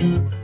Mm-hmm.